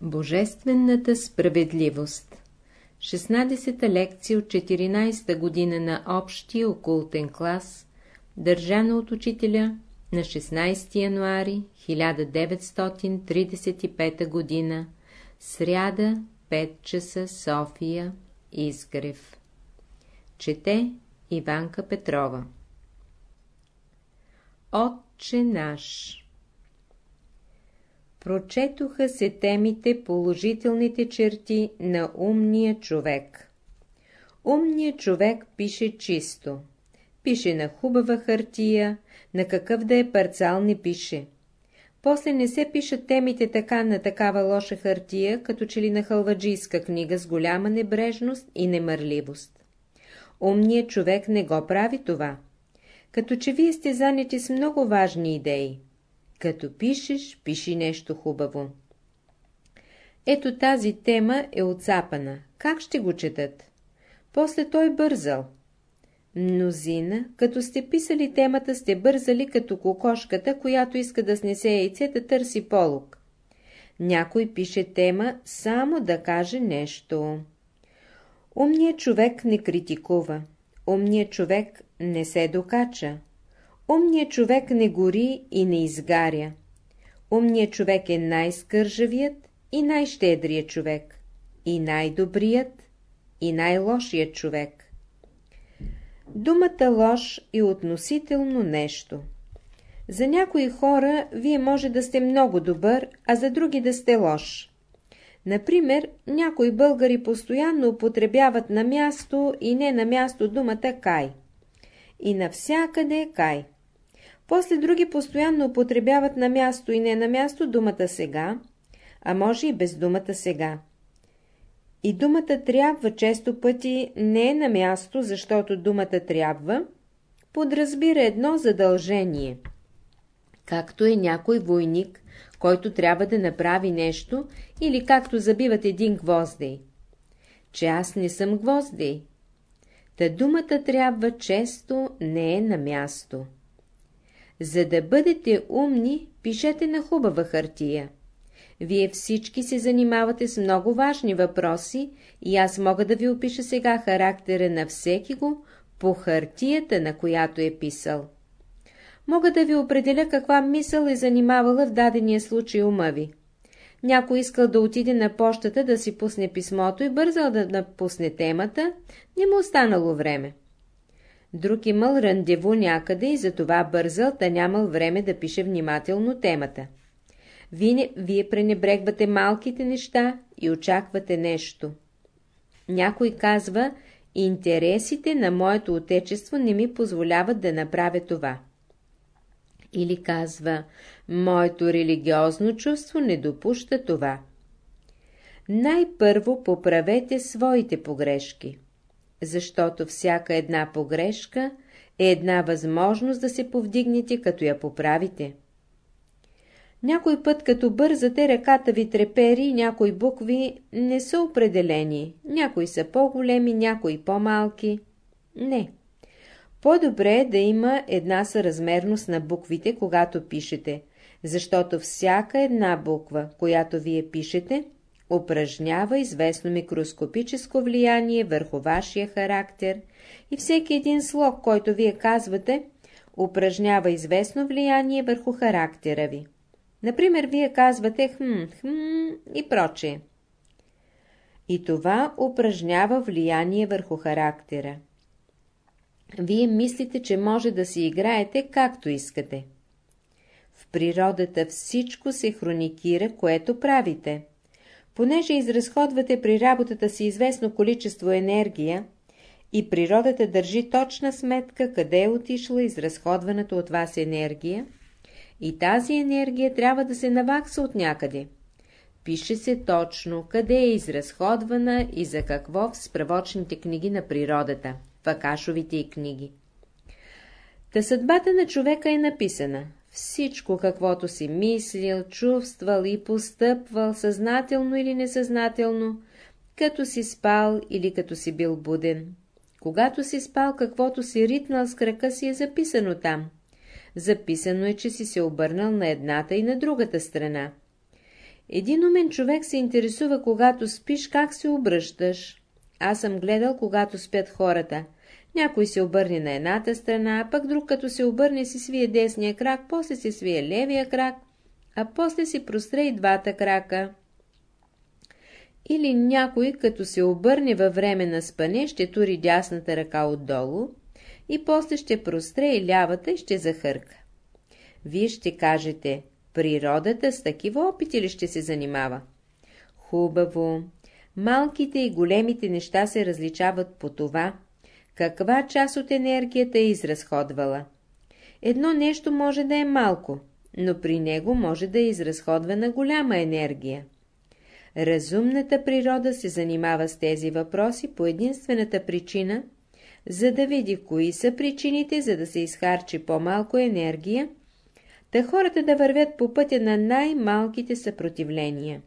Божествената справедливост. 16-та лекция от 14-та година на общия окултен клас, държана от учителя на 16 януари 1935 година, сряда, 5 часа, София, Изгрев. Чете Иванка Петрова. Отче наш Прочетоха се темите положителните черти на умния човек. Умният човек пише чисто. Пише на хубава хартия, на какъв да е парцал не пише. После не се пишат темите така на такава лоша хартия, като че ли на халваджийска книга с голяма небрежност и немърливост. Умният човек не го прави това. Като че вие сте заняти с много важни идеи. Като пишеш, пиши нещо хубаво. Ето тази тема е отцапана. Как ще го четат? После той бързал. Мнозина, като сте писали темата, сте бързали като кокошката, която иска да снесе яйцета, търси полук. Някой пише тема само да каже нещо. Умният човек не критикува. Умният човек не се докача. Умният човек не гори и не изгаря. Умният човек е най-скържавият и най-щедрият човек, и най-добрият, и най-лошият човек. Думата лош е относително нещо. За някои хора вие може да сте много добър, а за други да сте лош. Например, някои българи постоянно употребяват на място и не на място думата кай. И навсякъде кай. После други постоянно употребяват на място и не на място думата сега, а може и без думата сега. И думата трябва често пъти не е на място, защото думата трябва подразбира едно задължение. Както е някой войник, който трябва да направи нещо, или както забиват един гвоздей. Че аз не съм гвоздей. Та думата трябва често не е на място. За да бъдете умни, пишете на хубава хартия. Вие всички се занимавате с много важни въпроси и аз мога да ви опиша сега характера на всеки го по хартията, на която е писал. Мога да ви определя каква мисъл е занимавала в дадения случай ума ви. Някой искал да отиде на почтата да си пусне писмото и бързал да напусне темата, не му останало време. Друг имал рандеву някъде и затова бързал, да нямал време да пише внимателно темата. Вие, вие пренебрегвате малките неща и очаквате нещо. Някой казва, интересите на моето отечество не ми позволяват да направя това. Или казва, моето религиозно чувство не допуща това. Най-първо поправете своите погрешки защото всяка една погрешка е една възможност да се повдигнете, като я поправите. Някой път, като бързате, ръката ви трепери някои букви не са определени. Някои са по-големи, някои по-малки. Не. По-добре е да има една съразмерност на буквите, когато пишете, защото всяка една буква, която вие пишете, упражнява известно микроскопическо влияние върху вашия характер и всеки един слог, който вие казвате, упражнява известно влияние върху характера ви. Например, вие казвате хм, хм и прочее. И това упражнява влияние върху характера. Вие мислите, че може да си играете както искате. В природата всичко се хроникира, което правите. Понеже изразходвате при работата си известно количество енергия и природата държи точна сметка къде е отишла изразходваната от вас енергия, и тази енергия трябва да се навакса от някъде. Пише се точно къде е изразходвана и за какво в справочните книги на природата, в Акашовите и книги. Та съдбата на човека е написана. Всичко, каквото си мислил, чувствал и постъпвал, съзнателно или несъзнателно, като си спал или като си бил буден. Когато си спал, каквото си ритнал с крака си е записано там. Записано е, че си се обърнал на едната и на другата страна. Един умен човек се интересува, когато спиш, как се обръщаш. Аз съм гледал, когато спят хората. Някой се обърне на едната страна, пък друг като се обърне си свие десния крак, после се свие левия крак, а после си простре и двата крака. Или някой, като се обърне във време на спане, ще тури дясната ръка отдолу и после ще простре и лявата и ще захърка. Вие ще кажете, природата с такива опити ли ще се занимава? Хубаво. Малките и големите неща се различават по това, каква част от енергията е изразходвала. Едно нещо може да е малко, но при него може да е изразходвана голяма енергия. Разумната природа се занимава с тези въпроси по единствената причина, за да види кои са причините, за да се изхарчи по-малко енергия, да хората да вървят по пътя на най-малките съпротивления.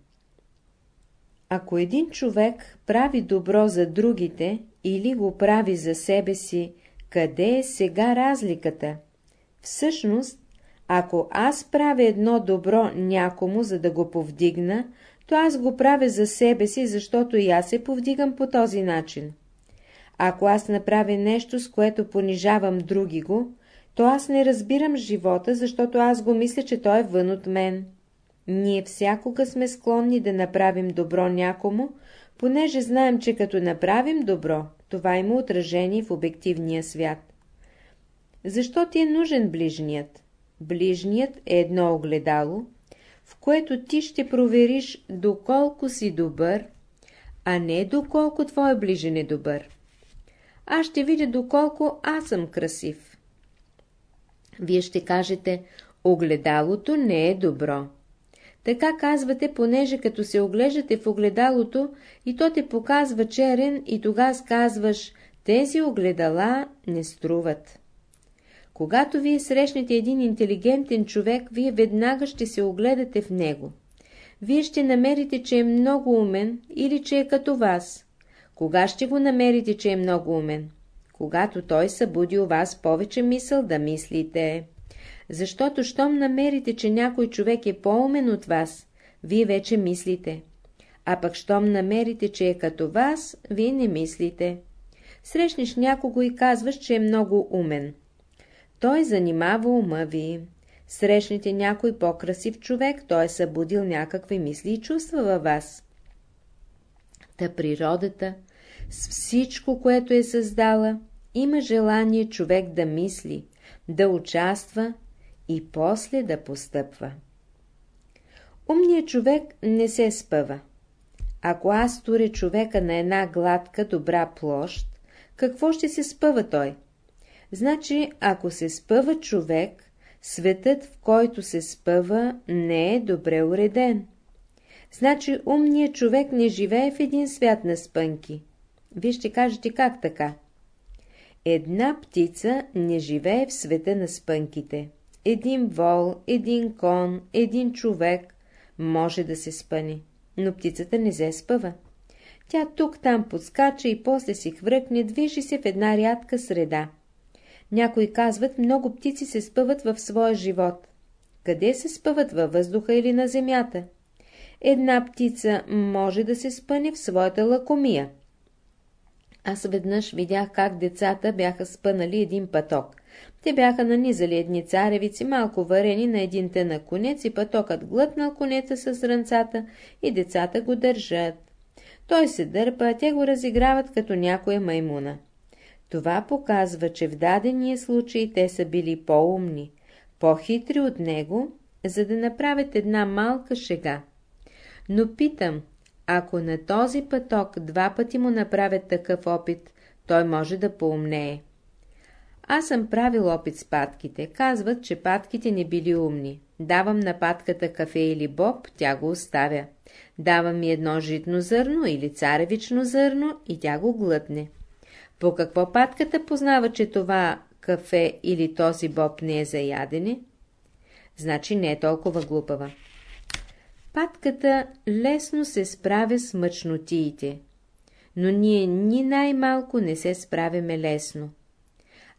Ако един човек прави добро за другите или го прави за себе си, къде е сега разликата? Всъщност, ако аз правя едно добро някому, за да го повдигна, то аз го правя за себе си, защото и аз се повдигам по този начин. Ако аз направя нещо, с което понижавам други го, то аз не разбирам живота, защото аз го мисля, че той е вън от мен. Ние всякога сме склонни да направим добро някому, понеже знаем, че като направим добро, това има отражение в обективния свят. Защо ти е нужен ближният? Ближният е едно огледало, в което ти ще провериш доколко си добър, а не доколко твой ближен е добър. Аз ще видя доколко аз съм красив. Вие ще кажете, огледалото не е добро. Така казвате, понеже като се оглеждате в огледалото и то те показва черен и тогава казваш, тези огледала не струват. Когато вие срещнете един интелигентен човек, вие веднага ще се огледате в него. Вие ще намерите, че е много умен или че е като вас. Кога ще го намерите, че е много умен? Когато той събуди у вас повече мисъл да мислите. Защото, щом намерите, че някой човек е по-умен от вас, вие вече мислите. А пък, щом намерите, че е като вас, вие не мислите. Срещнеш някого и казваш, че е много умен. Той занимава ума ви. Срещнете някой по-красив човек, той е събудил някакви мисли и чувства във вас. Та природата, с всичко, което е създала, има желание човек да мисли, да участва и после да постъпва. Умният човек не се спъва. Ако аз туря човека на една гладка, добра площ, какво ще се спъва той? Значи, ако се спъва човек, светът, в който се спъва, не е добре уреден. Значи, умният човек не живее в един свят на спънки. Вие ще кажете как така? Една птица не живее в света на спънките. Един вол, един кон, един човек може да се спъне, но птицата не се спъва. Тя тук-там подскача и после си хвъркне, движи се в една рядка среда. Някои казват, много птици се спъват в своя живот. Къде се спъват във въздуха или на земята? Една птица може да се спъне в своята лакомия. Аз веднъж видях как децата бяха спънали един пъток. Те бяха нанизали едни царевици, малко варени на един тънък конец и пътокът глътнал конеца с рънцата и децата го държат. Той се дърпа, а те го разиграват като някоя маймуна. Това показва, че в дадения случай те са били по-умни, по-хитри от него, за да направят една малка шега. Но питам, ако на този пъток два пъти му направят такъв опит, той може да поумнее. Аз съм правил опит с патките. Казват, че патките не били умни. Давам на патката кафе или боб, тя го оставя. Давам ми едно житно зърно или царевично зърно и тя го глътне. По какво патката познава, че това кафе или този боб не е за ядене? Значи не е толкова глупава. Патката лесно се справя с мъчнотиите, но ние ни най-малко не се справяме лесно.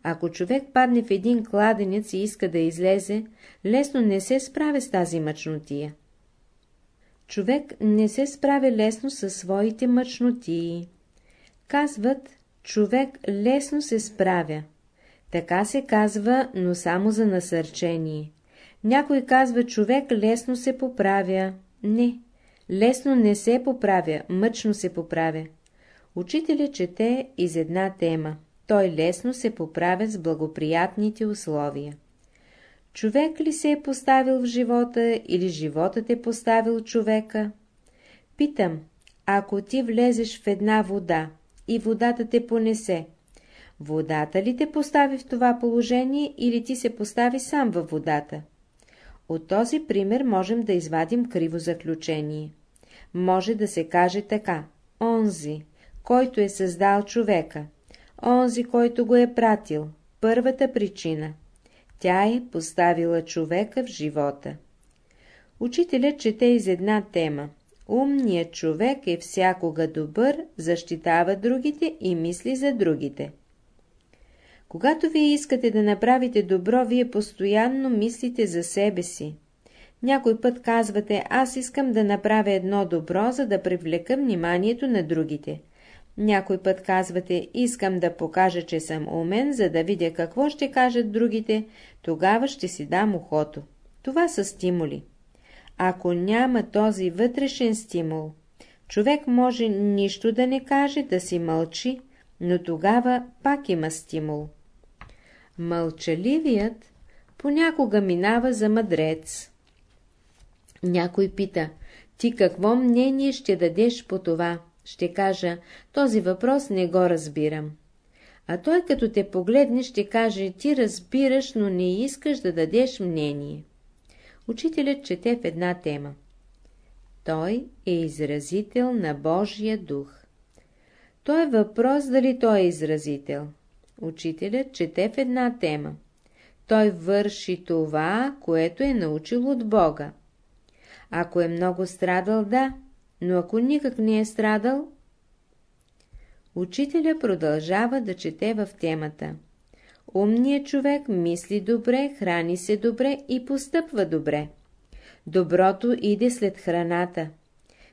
Ако човек падне в един кладенец и иска да излезе, лесно не се справя с тази мъчнотия. човек не се справя лесно със своите мъчноти. Казват, човек лесно се справя. Така се казва, но само за насърчение. Някой казва, човек лесно се поправя. Не, лесно не се поправя, мъчно се поправя. Учителя чете из една тема. Той лесно се поправя с благоприятните условия. Човек ли се е поставил в живота или животът е поставил човека? Питам, ако ти влезеш в една вода и водата те понесе, водата ли те постави в това положение или ти се постави сам във водата? От този пример можем да извадим криво заключение. Може да се каже така. Онзи, който е създал човека, онзи, който го е пратил, първата причина. Тя е поставила човека в живота. Учителят чете из една тема. Умният човек е всякога добър, защитава другите и мисли за другите. Когато вие искате да направите добро, вие постоянно мислите за себе си. Някой път казвате, аз искам да направя едно добро, за да привлека вниманието на другите. Някой път казвате, искам да покажа, че съм умен, за да видя какво ще кажат другите, тогава ще си дам ухото. Това са стимули. Ако няма този вътрешен стимул, човек може нищо да не каже, да си мълчи, но тогава пак има стимул. Мълчаливият понякога минава за мъдрец. Някой пита, ти какво мнение ще дадеш по това? Ще кажа, този въпрос не го разбирам. А той като те погледне ще каже, ти разбираш, но не искаш да дадеш мнение. Учителят чете в една тема. Той е изразител на Божия дух. Той е въпрос дали той е изразител. Учителят чете в една тема. Той върши това, което е научил от Бога. Ако е много страдал, да, но ако никак не е страдал... Учителя продължава да чете в темата. Умният човек мисли добре, храни се добре и постъпва добре. Доброто иде след храната.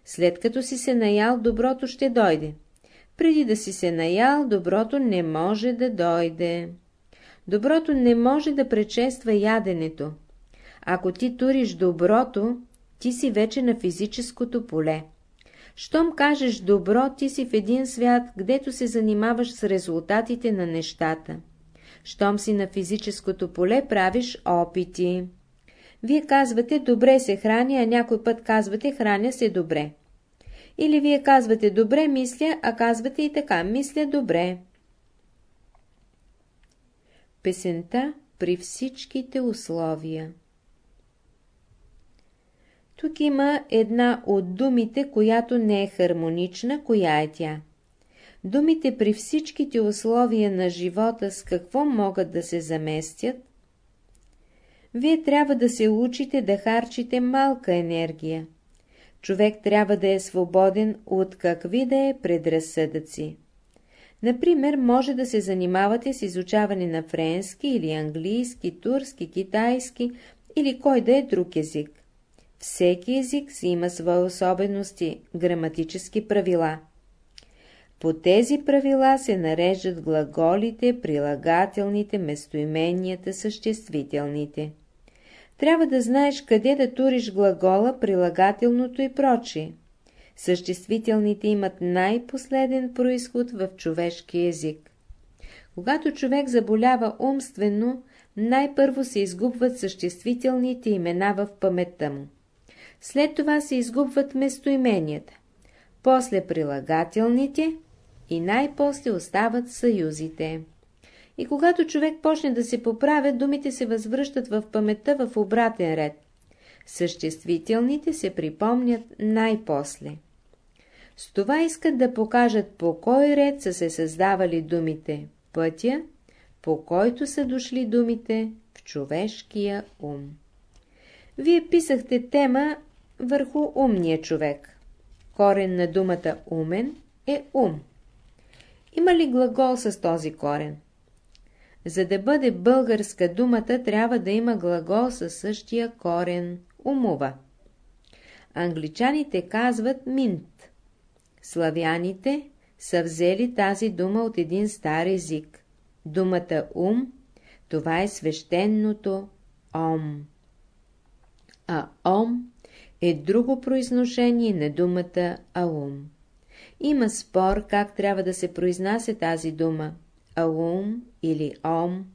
След като си се наял, доброто ще дойде. Преди да си се наял, доброто не може да дойде. Доброто не може да предшества яденето. Ако ти туриш доброто, ти си вече на физическото поле. Щом кажеш добро, ти си в един свят, гдето се занимаваш с резултатите на нещата. Щом си на физическото поле, правиш опити. Вие казвате, добре се храни, а някой път казвате, храня се добре. Или вие казвате, добре мисля, а казвате и така, мисля добре. Песента при всичките условия тук има една от думите, която не е хармонична, коя е тя. Думите при всичките условия на живота с какво могат да се заместят? Вие трябва да се учите да харчите малка енергия. Човек трябва да е свободен от какви да е предразсъдъци. Например, може да се занимавате с изучаване на френски или английски, турски, китайски или кой да е друг език. Всеки език си има свои особености, граматически правила. По тези правила се нареждат глаголите, прилагателните, местоименията, съществителните. Трябва да знаеш къде да туриш глагола, прилагателното и прочие. Съществителните имат най-последен происход в човешки език. Когато човек заболява умствено, най-първо се изгубват съществителните имена в паметта му. След това се изгубват местоименията, после прилагателните и най-после остават съюзите. И когато човек почне да се поправя, думите се възвръщат в паметта в обратен ред. Съществителните се припомнят най-после. С това искат да покажат по кой ред са се създавали думите, пътя, по който са дошли думите в човешкия ум. Вие писахте тема върху умния човек. Корен на думата умен е ум. Има ли глагол с този корен? За да бъде българска думата, трябва да има глагол със същия корен – умува. англичаните казват минт. Славяните са взели тази дума от един стар език. Думата ум, това е свещеното ом. А ом е друго произношение на думата аум. Има спор как трябва да се произнася тази дума – аум или ом.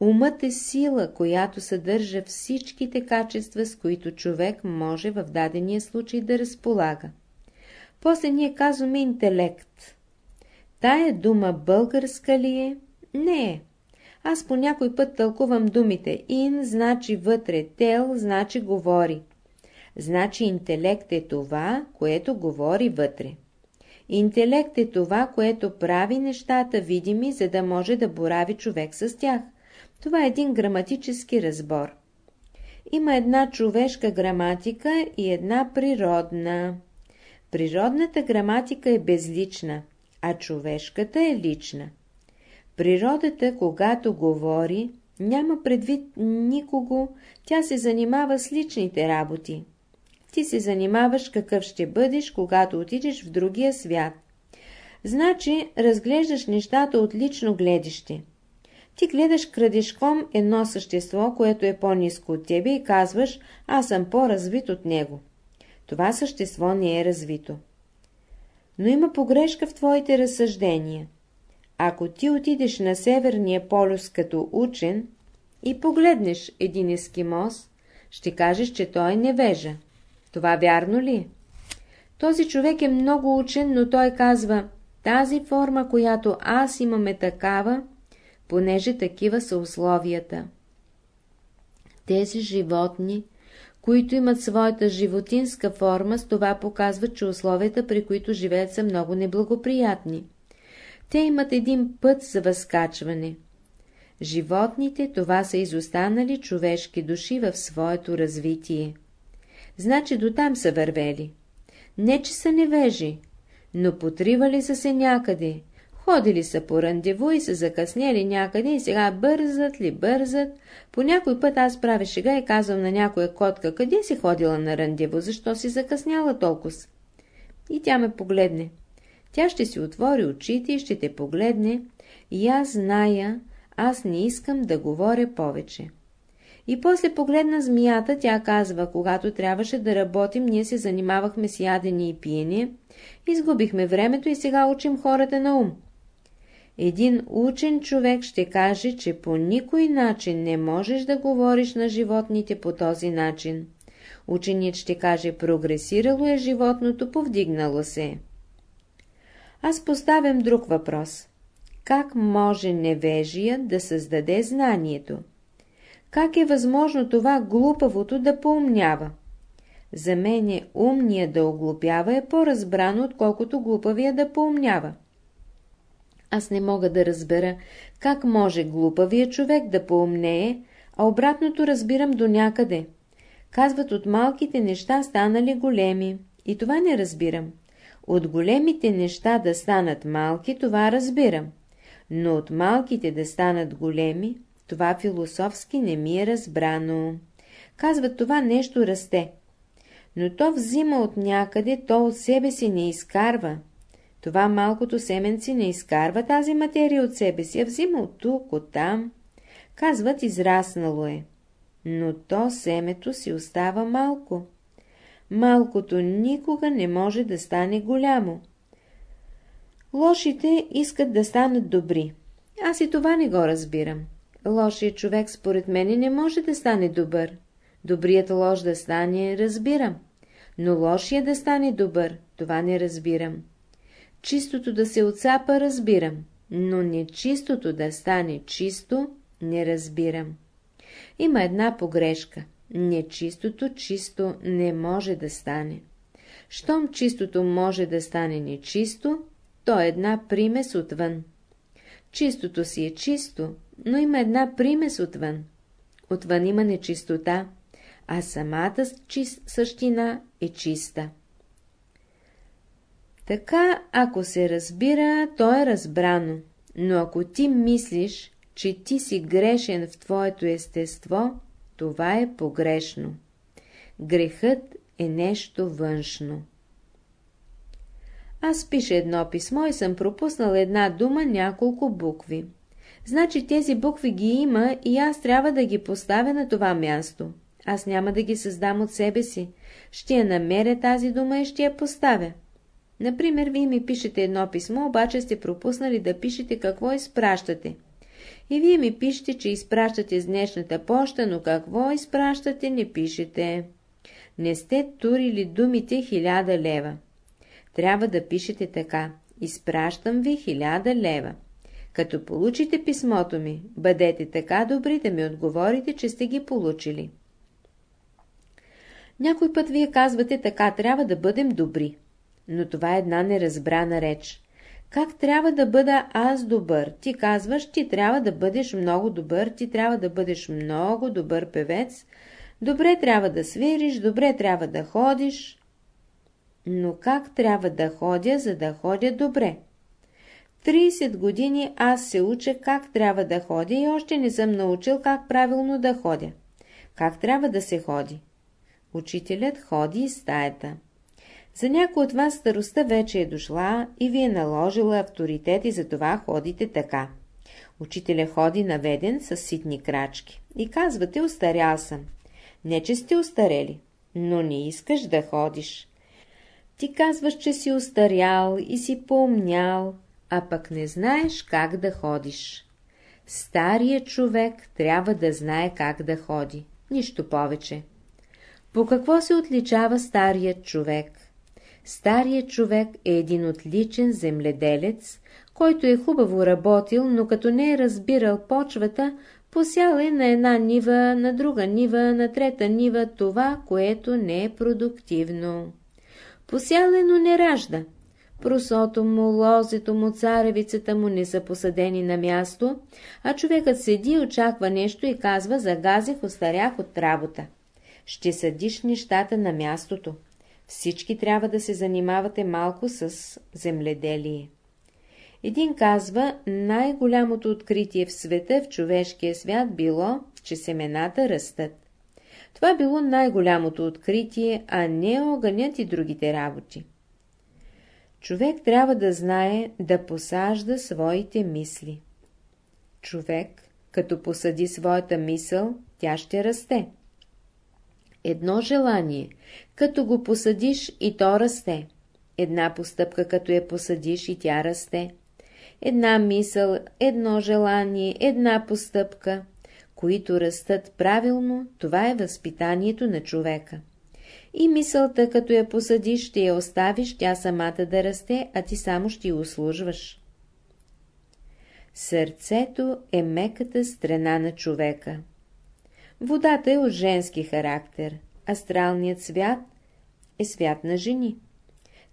Умът е сила, която съдържа всичките качества, с които човек може в дадения случай да разполага. После ние казваме интелект. Тая дума българска ли е? Не е. Аз по някой път тълкувам думите. Ин значи вътре, тел значи говори. Значи интелект е това, което говори вътре. Интелект е това, което прави нещата видими, за да може да борави човек с тях. Това е един граматически разбор. Има една човешка граматика и една природна. Природната граматика е безлична, а човешката е лична. Природата, когато говори, няма предвид никого, тя се занимава с личните работи. Ти се занимаваш какъв ще бъдеш, когато отидеш в другия свят. Значи, разглеждаш нещата от лично гледище. Ти гледаш крадешком едно същество, което е по-низко от тебе и казваш, аз съм по-развит от него. Това същество не е развито. Но има погрешка в твоите разсъждения. Ако ти отидеш на Северния полюс като учен и погледнеш един ескимос, ще кажеш, че той е невежа. Това вярно ли? Този човек е много учен, но той казва, тази форма, която аз имаме такава, понеже такива са условията. Тези животни, които имат своята животинска форма, с това показват, че условията, при които живеят, са много неблагоприятни. Те имат един път за възкачване. Животните това са изостанали човешки души в своето развитие. Значи до там са вървели. Не, че са невежи, но потривали са се някъде, ходили са по рандеву и са закъснели някъде и сега бързат ли бързат. По някой път аз правя шега и казвам на някоя котка, къде си ходила на рандеву, защо си закъсняла толкова? И тя ме погледне. Тя ще си отвори очите и ще те погледне, и аз зная, аз не искам да говоря повече. И после погледна змията, тя казва, когато трябваше да работим, ние се занимавахме с ядене и пиене, изгубихме времето и сега учим хората на ум. Един учен човек ще каже, че по никой начин не можеш да говориш на животните по този начин. Ученият ще каже, прогресирало е животното, повдигнало се. Аз поставям друг въпрос. Как може невежия да създаде знанието? Как е възможно това глупавото да поумнява? За мен е умния да оглупява е по-разбрано, отколкото глупавия да поумнява. Аз не мога да разбера, как може глупавия човек да поумнее, а обратното разбирам до някъде. Казват, от малките неща станали големи. И това не разбирам. От големите неща да станат малки, това разбирам. Но от малките да станат големи, това философски не ми е разбрано. Казват, това нещо расте. Но то взима от някъде, то от себе си не изкарва. Това малкото семенци не изкарва тази материя от себе си, а взима от тук, от там. Казват, израснало е. Но то семето си остава малко. Малкото никога не може да стане голямо. Лошите искат да станат добри. Аз и това не го разбирам. Лошият човек според мене не може да стане добър. Добрият лош да стане, разбирам. Но лошия да стане добър, това не разбирам. Чистото да се отцапа, разбирам. Но нечистото да стане чисто, не разбирам. Има една погрешка. Нечистото чисто не може да стане. Щом чистото може да стане нечисто, то е една примес отвън. Чистото си е чисто, но има една примес отвън. Отвън има нечистота, а самата същина е чиста. Така, ако се разбира, то е разбрано, но ако ти мислиш, че ти си грешен в твоето естество, това е погрешно. Грехът е нещо външно. Аз пиша едно писмо и съм пропуснал една дума, няколко букви. Значи тези букви ги има и аз трябва да ги поставя на това място. Аз няма да ги създам от себе си. Ще я намеря тази дума и ще я поставя. Например, вие ми пишете едно писмо, обаче сте пропуснали да пишете какво изпращате. И вие ми пишете, че изпращате с днешната поща, но какво изпращате, не пишете. Не сте турили думите хиляда лева. Трябва да пишете така. Изпращам ви хиляда лева. Като получите писмото ми, бъдете така добри да ми отговорите, че сте ги получили. Някой път вие казвате така, трябва да бъдем добри. Но това е една неразбрана реч. Как трябва да бъда аз добър? Ти казваш, ти трябва да бъдеш много добър, ти трябва да бъдеш много добър певец, добре трябва да свириш, добре трябва да ходиш. Но как трябва да ходя, за да ходя добре? 30 години аз се уча как трябва да ходя и още не съм научил как правилно да ходя. Как трябва да се ходи? Учителят ходи из стаята. За някой от вас старостта вече е дошла и ви е наложила авторитет и затова ходите така. Учителя ходи наведен с ситни крачки и казвате устарял съм. Не, че сте устарели, но не искаш да ходиш. Ти казваш, че си устарял и си поумнял, а пък не знаеш как да ходиш. Старият човек трябва да знае как да ходи, нищо повече. По какво се отличава старият човек? Старият човек е един отличен земледелец, който е хубаво работил, но като не е разбирал почвата, посял е на една нива, на друга нива, на трета нива това, което не е продуктивно. Посял е, но не ражда. Просото му, лозето му, царевицата му не са посадени на място, а човекът седи и очаква нещо и казва загазих, остарях от работа. Ще съдиш нещата на мястото. Всички трябва да се занимавате малко с земледелие. Един казва, най-голямото откритие в света, в човешкия свят било, че семената растат. Това било най-голямото откритие, а не огънят и другите работи. Човек трябва да знае да посажда своите мисли. Човек, като посади своята мисъл, тя ще расте. Едно желание, като го посадиш и то расте. Една постъпка, като я посадиш и тя расте. Една мисъл, едно желание, една постъпка, които растат правилно, това е възпитанието на човека. И мисълта, като я посадиш, ще я оставиш тя самата да расте, а ти само ще я услужваш. Сърцето е меката страна на човека. Водата е от женски характер, астралният свят е свят на жени.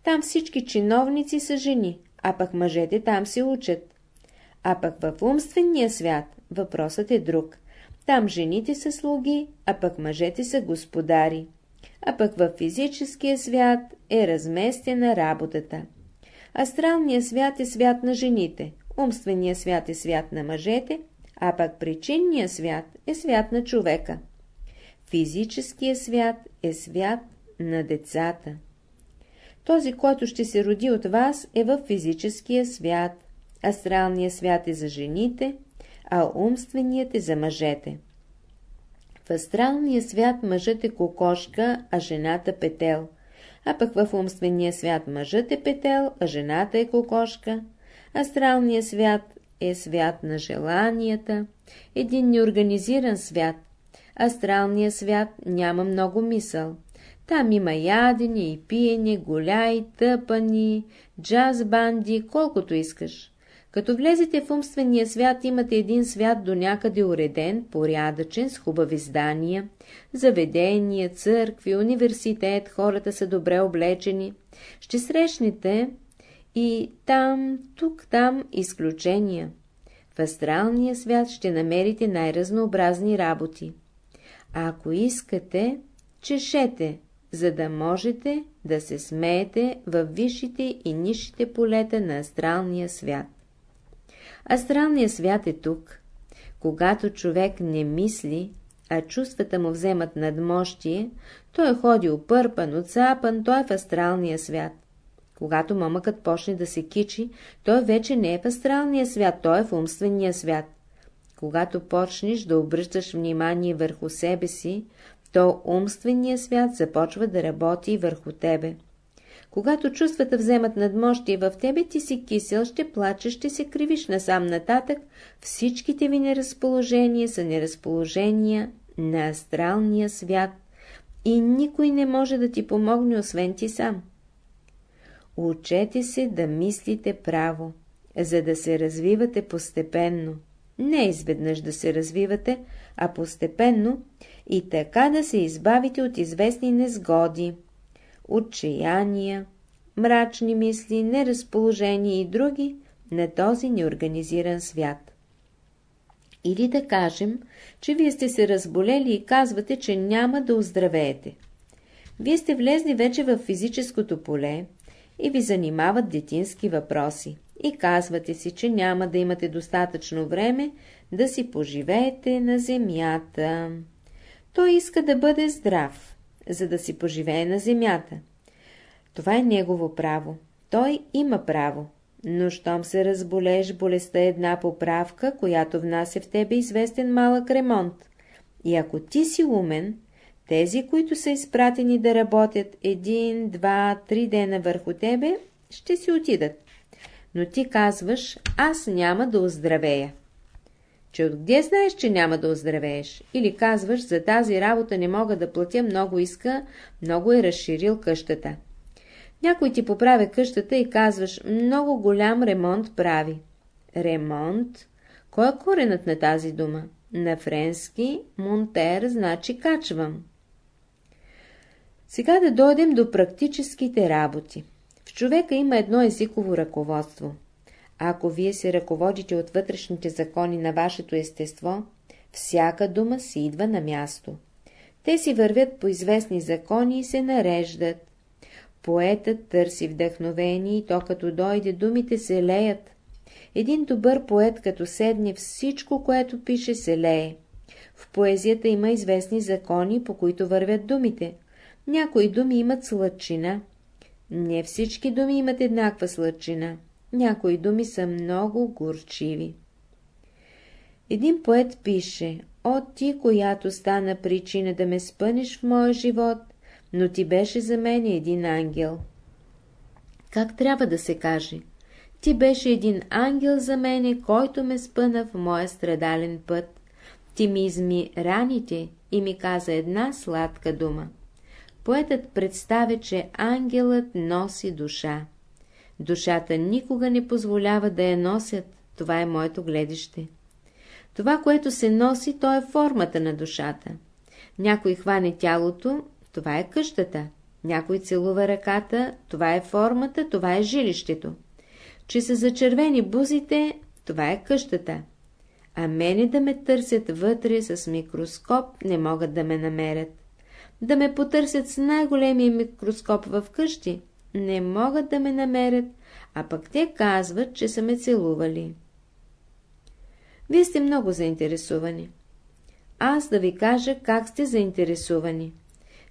Там всички чиновници са жени, а пък мъжете там се учат. А пък в умствения свят въпросът е друг. Там жените са слуги, а пък мъжете са господари. А пък в физическия свят е разместена работата. Астралният свят е свят на жените, умственият свят е свят на мъжете, а пък причинният свят е свят на човека. Физическия свят е свят на децата. Този, който ще се роди от вас, е в физическия свят. Астралният свят е за жените, а умственият е за мъжете. В астралния свят мъжът е кокошка, а жената петел. А пък в умствения свят мъжът е петел, а жената е кокошка. Астралният свят е свят на желанията, един неорганизиран свят. Астралният свят няма много мисъл. Там има ядене и пиене, голяй, тъпани, джаз банди, колкото искаш. Като влезете в умствения свят, имате един свят до някъде уреден, порядъчен, с хубави здания, заведения, църкви, университет, хората са добре облечени. Ще срещнете и там, тук, там изключения. В астралния свят ще намерите най-разнообразни работи. А ако искате, чешете, за да можете да се смеете във висшите и нишите полета на астралния свят. Астралният свят е тук. Когато човек не мисли, а чувствата му вземат надмощие, той е ходил пърпан, отцапан, той е в астралния свят. Когато момъкът почне да се кичи, той вече не е в астралния свят, той е в умствения свят. Когато почнеш да обръщаш внимание върху себе си, то умственият свят започва да работи върху тебе. Когато чувствата вземат надмощие в тебе, ти си кисел, ще плачеш, ще се кривиш насам нататък, всичките ви неразположения са неразположения на астралния свят и никой не може да ти помогне, освен ти сам. Учете се да мислите право, за да се развивате постепенно. Не изведнъж да се развивате, а постепенно и така да се избавите от известни незгоди, отчаяния, мрачни мисли, неразположения и други на този неорганизиран свят. Или да кажем, че вие сте се разболели и казвате, че няма да оздравеете. Вие сте влезли вече в физическото поле и ви занимават детински въпроси и казвате си, че няма да имате достатъчно време да си поживеете на земята. Той иска да бъде здрав, за да си поживее на земята. Това е негово право. Той има право. Но щом се разболееш, болестта е една поправка, която внася в тебе известен малък ремонт. И ако ти си умен, тези, които са изпратени да работят един, два, три дена върху тебе, ще си отидат. Но ти казваш, аз няма да оздравея. Че откъде знаеш, че няма да оздравееш? Или казваш, за тази работа не мога да платя, много иска, много е разширил къщата. Някой ти поправя къщата и казваш, много голям ремонт прави. Ремонт? Кой е коренът на тази дума? На френски монтер значи качвам. Сега да дойдем до практическите работи. В човека има едно езиково ръководство. Ако вие се ръководите от вътрешните закони на вашето естество, всяка дума си идва на място. Те си вървят по известни закони и се нареждат. Поетът търси вдъхновение и то като дойде думите се леят. Един добър поет като седне всичко, което пише се лее. В поезията има известни закони, по които вървят думите. Някои думи имат сладчина. Не всички думи имат еднаква сладчина. Някои думи са много горчиви. Един поет пише, «О ти, която стана причина да ме спънеш в моя живот, но ти беше за мен един ангел». Как трябва да се каже? Ти беше един ангел за мене, който ме спъна в моя страдален път. Ти ми изми раните и ми каза една сладка дума. Поетът представя, че ангелът носи душа. Душата никога не позволява да я носят, това е моето гледище. Това, което се носи, то е формата на душата. Някой хване тялото, това е къщата. Някой целува ръката, това е формата, това е жилището. Че са зачервени бузите, това е къщата. А мене да ме търсят вътре с микроскоп, не могат да ме намерят. Да ме потърсят с най-големия микроскоп в къщи, не могат да ме намерят, а пък те казват, че са ме целували. Вие сте много заинтересувани. Аз да ви кажа как сте заинтересувани.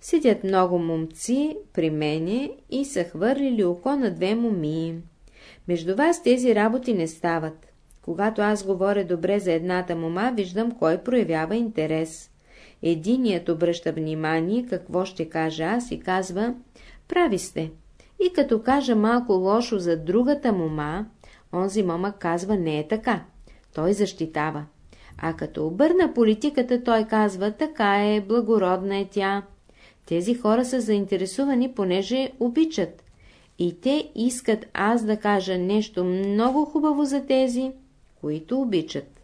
Сидят много момци при мене и са хвърлили око на две момии. Между вас тези работи не стават. Когато аз говоря добре за едната мома, виждам кой проявява интерес. Единият обръща внимание какво ще кажа аз и казва, прави сте. И като кажа малко лошо за другата мома, онзи мома казва не е така. Той защитава. А като обърна политиката, той казва така е, благородна е тя. Тези хора са заинтересувани, понеже обичат. И те искат аз да кажа нещо много хубаво за тези, които обичат.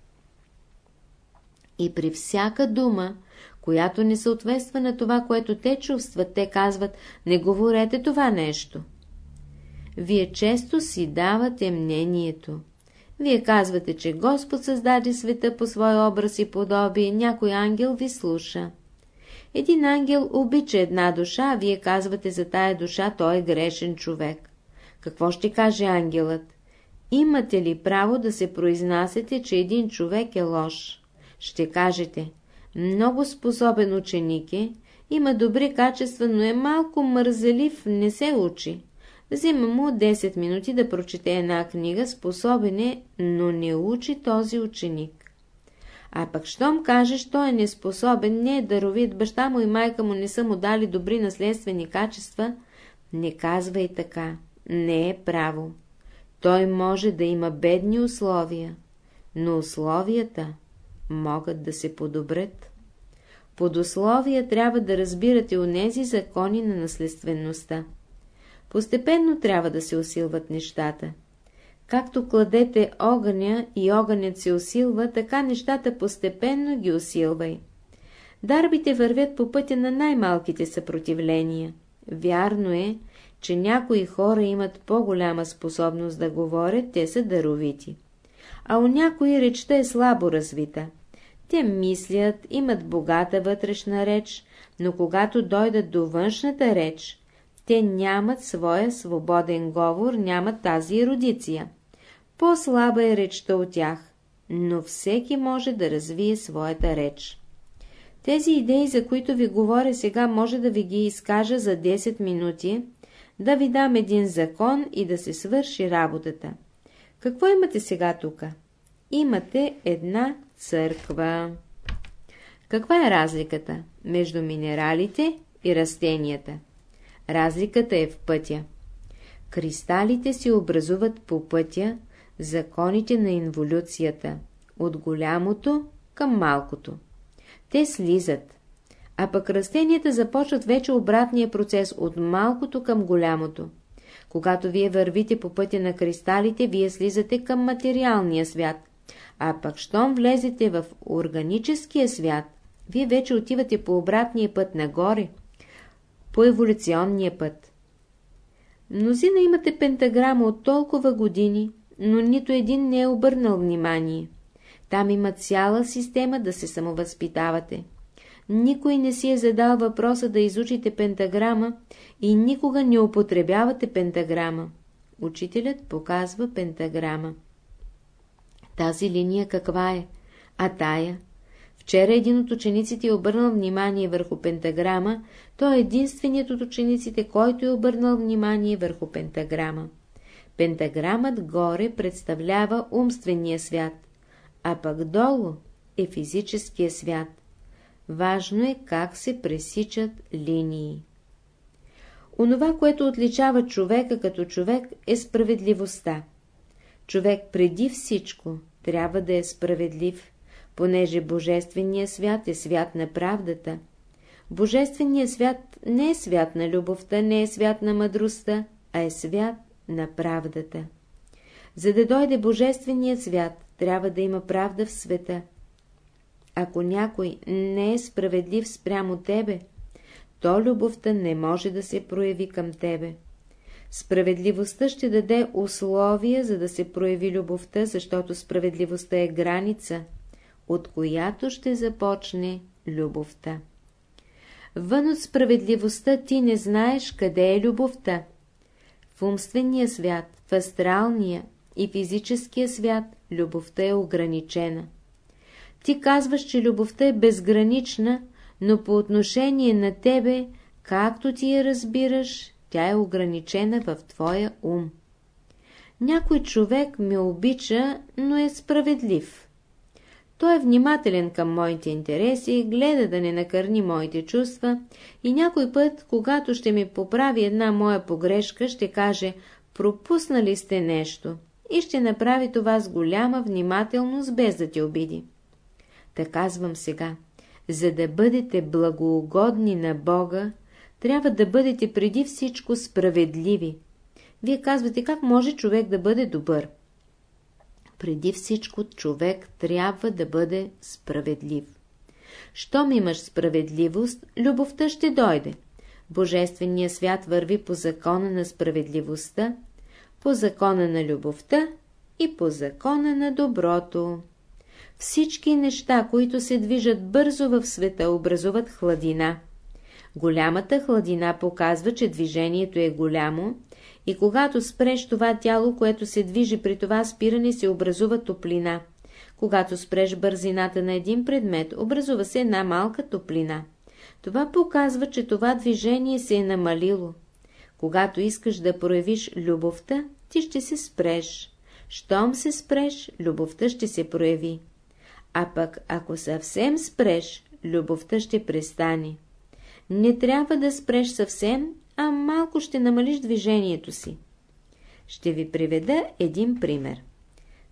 И при всяка дума, която не съответства на това, което те чувстват, те казват, не говорете това нещо. Вие често си давате мнението. Вие казвате, че Господ създаде света по своя образ и подобие, някой ангел ви слуша. Един ангел обича една душа, а вие казвате за тая душа, той е грешен човек. Какво ще каже ангелът? Имате ли право да се произнасяте, че един човек е лош? Ще кажете, много способен ученик е, има добри качества, но е малко мързелив, не се учи. Взима му 10 минути да прочете една книга, способен е, но не учи този ученик. А пък щом кажеш, той е неспособен, не е даровит, баща му и майка му не са му дали добри наследствени качества, не казвай така, не е право. Той може да има бедни условия, но условията могат да се подобрят. Под условия трябва да разбирате онези закони на наследствеността. Постепенно трябва да се усилват нещата. Както кладете огъня и огънят се усилва, така нещата постепенно ги усилвай. Дарбите вървят по пътя на най-малките съпротивления. Вярно е, че някои хора имат по-голяма способност да говорят, те са даровити. А у някои речта е слабо развита. Те мислят, имат богата вътрешна реч, но когато дойдат до външната реч, те нямат своя свободен говор, нямат тази ерудиция. По-слаба е речта от тях, но всеки може да развие своята реч. Тези идеи, за които ви говоря сега, може да ви ги изкажа за 10 минути, да ви дам един закон и да се свърши работата. Какво имате сега тук? Имате една църква. Каква е разликата между минералите и растенията? Разликата е в пътя. Кристалите се образуват по пътя, законите на инволюцията, от голямото към малкото. Те слизат, а пък растенията започват вече обратния процес от малкото към голямото. Когато вие вървите по пътя на кристалите, вие слизате към материалния свят, а пък щом влезете в органическия свят, вие вече отивате по обратния път нагоре, по еволюционния път. Мнозина имате пентаграма от толкова години, но нито един не е обърнал внимание. Там има цяла система да се самовъзпитавате. Никой не си е задал въпроса да изучите пентаграма и никога не употребявате пентаграма. Учителят показва пентаграма. Тази линия каква е? А тая? Вчера един от учениците е обърнал внимание върху пентаграма, той е единственият от учениците, който е обърнал внимание върху пентаграма. Пентаграмът горе представлява умствения свят, а пък долу е физическия свят. Важно е как се пресичат линии. Онова, което отличава човека като човек, е справедливостта. Човек преди всичко трябва да е справедлив, понеже Божественият свят е свят на правдата. Божественият свят не е свят на любовта, не е свят на мъдростта, а е свят на правдата. За да дойде Божественият свят, трябва да има правда в света. Ако някой не е справедлив спрямо тебе, то любовта не може да се прояви към тебе. Справедливостта ще даде условия, за да се прояви любовта, защото справедливостта е граница, от която ще започне любовта. Вън от справедливостта ти не знаеш къде е любовта. В умствения свят, в астралния и физическия свят любовта е ограничена. Ти казваш, че любовта е безгранична, но по отношение на тебе, както ти я разбираш, тя е ограничена в твоя ум. Някой човек ме обича, но е справедлив. Той е внимателен към моите интереси, гледа да не накърни моите чувства и някой път, когато ще ми поправи една моя погрешка, ще каже «Пропуснали сте нещо» и ще направи това с голяма внимателност, без да те обиди. Та казвам сега, за да бъдете благоугодни на Бога, трябва да бъдете преди всичко справедливи. Вие казвате, как може човек да бъде добър? Преди всичко човек трябва да бъде справедлив. Щом имаш справедливост, любовта ще дойде. Божественият свят върви по закона на справедливостта, по закона на любовта и по закона на доброто. Всички неща, които се движат бързо в света, образуват хладина. Голямата хладина показва, че движението е голямо и когато спреш това тяло, което се движи при това спиране, се образува топлина. Когато спреш бързината на един предмет, образува се една малка топлина. Това показва, че това движение се е намалило. Когато искаш да проявиш любовта, ти ще се спреш. Щом се спреш, любовта ще се прояви. А пък, ако съвсем спреш, любовта ще престане. Не трябва да спреш съвсем, а малко ще намалиш движението си. Ще ви приведа един пример.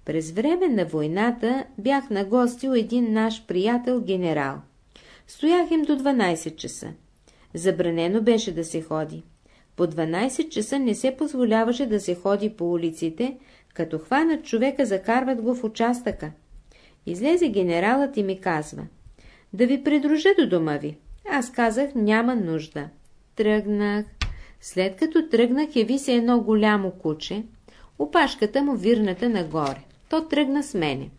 През време на войната бях на гости у един наш приятел генерал. Стоях им до 12 часа. Забранено беше да се ходи. По 12 часа не се позволяваше да се ходи по улиците, като хванат човека, закарват го в участъка. Излезе генералът и ми казва, да ви придружа до дома ви. Аз казах, няма нужда. Тръгнах. След като тръгнах, яви се едно голямо куче, опашката му вирната нагоре. То тръгна с мене.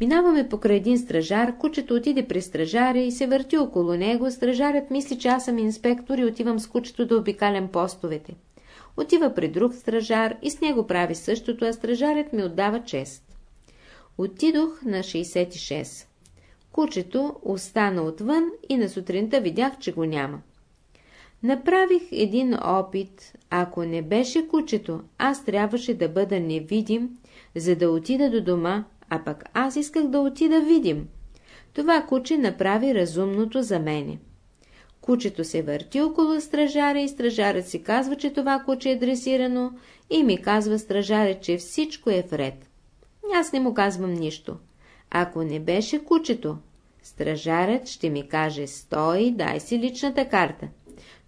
Минаваме покрай един стражар, кучето отиде при стражаря и се върти около него. Стражарят мисли, че аз съм инспектор и отивам с кучето да обикалям постовете. Отива при друг стражар и с него прави същото, а стражарят ми отдава чест. Отидох на 66. Кучето остана отвън и на сутринта видях, че го няма. Направих един опит. Ако не беше кучето, аз трябваше да бъда невидим, за да отида до дома, а пък аз исках да отида видим. Това куче направи разумното за мене. Кучето се върти около стражаря и стражарят си казва, че това куче е дресирано и ми казва стражаря, че всичко е вред. Аз не му казвам нищо. Ако не беше кучето, стражарят ще ми каже, стой, дай си личната карта.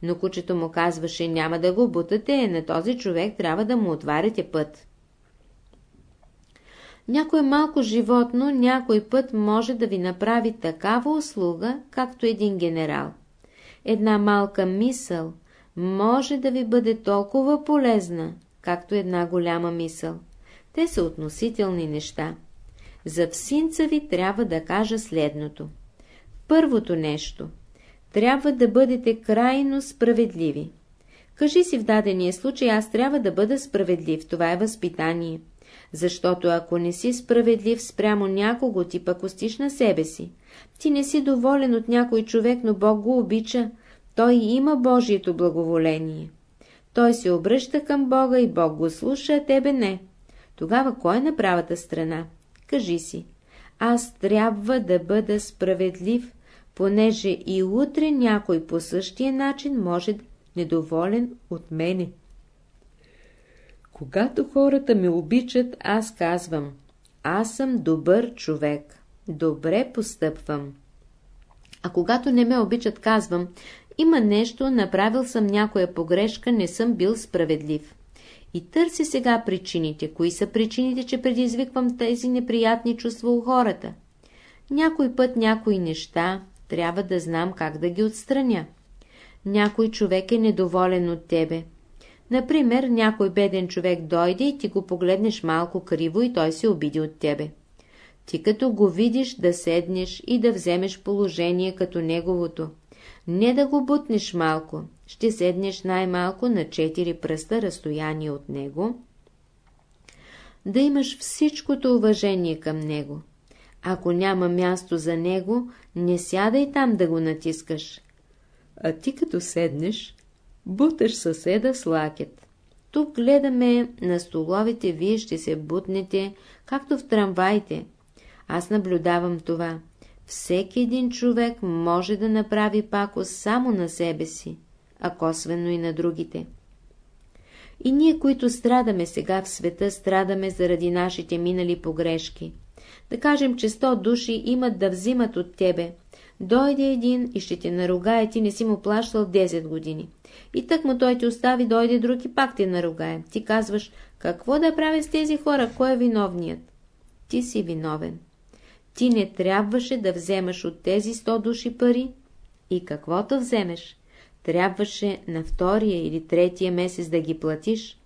Но кучето му казваше, няма да го бутате, на този човек трябва да му отваряте път. Някой малко животно някой път може да ви направи такава услуга, както един генерал. Една малка мисъл може да ви бъде толкова полезна, както една голяма мисъл. Те са относителни неща. За всинца ви трябва да кажа следното. Първото нещо. Трябва да бъдете крайно справедливи. Кажи си в дадения случай, аз трябва да бъда справедлив. Това е възпитание. Защото ако не си справедлив спрямо някого, ти пък остиш на себе си. Ти не си доволен от някой човек, но Бог го обича. Той има Божието благоволение. Той се обръща към Бога и Бог го слуша, а тебе не. Тогава кой е на правата страна? Кажи си. Аз трябва да бъда справедлив, понеже и утре някой по същия начин може да недоволен от мене. Когато хората ме обичат, аз казвам, аз съм добър човек, добре постъпвам. А когато не ме обичат, казвам, има нещо, направил съм някоя погрешка, не съм бил справедлив. И търси сега причините. Кои са причините, че предизвиквам тези неприятни чувства у хората? Някой път някои неща трябва да знам как да ги отстраня. Някой човек е недоволен от тебе. Например, някой беден човек дойде и ти го погледнеш малко криво и той се обиди от тебе. Ти като го видиш да седнеш и да вземеш положение като неговото. Не да го бутнеш малко, ще седнеш най-малко на четири пръста разстояние от него, да имаш всичкото уважение към него. Ако няма място за него, не сядай там да го натискаш. А ти като седнеш, буташ съседа с лакет. Тук гледаме на столовите, вие ще се бутнете, както в трамвайте. Аз наблюдавам това. Всеки един човек може да направи пакост само на себе си, а косвено и на другите. И ние, които страдаме сега в света, страдаме заради нашите минали погрешки. Да кажем, че сто души имат да взимат от тебе. Дойде един и ще те наругае, ти не си му плащал 10 години. И тък му той ти остави, дойде друг и пак те наругае. Ти казваш, какво да правя с тези хора, кой е виновният? Ти си виновен. Ти не трябваше да вземаш от тези 100 души пари и каквото вземеш, трябваше на втория или третия месец да ги платиш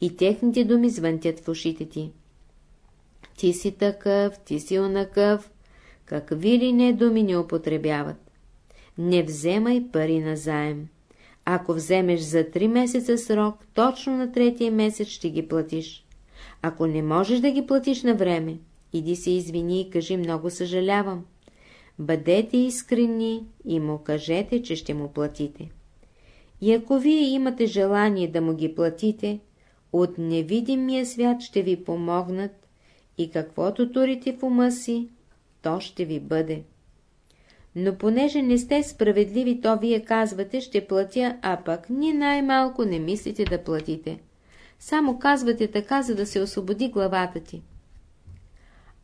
и техните думи звънтят в ушите ти. Ти си такъв, ти си онакъв, какви ли не думи не употребяват. Не вземай пари на заем. Ако вземеш за три месеца срок, точно на третия месец ще ги платиш. Ако не можеш да ги платиш на време, Иди се извини и кажи много съжалявам. Бъдете искрени и му кажете, че ще му платите. И ако вие имате желание да му ги платите, от невидимия свят ще ви помогнат и каквото турите в ума си, то ще ви бъде. Но понеже не сте справедливи, то вие казвате, ще платя, а пък ни най-малко не мислите да платите. Само казвате така, за да се освободи главата ти.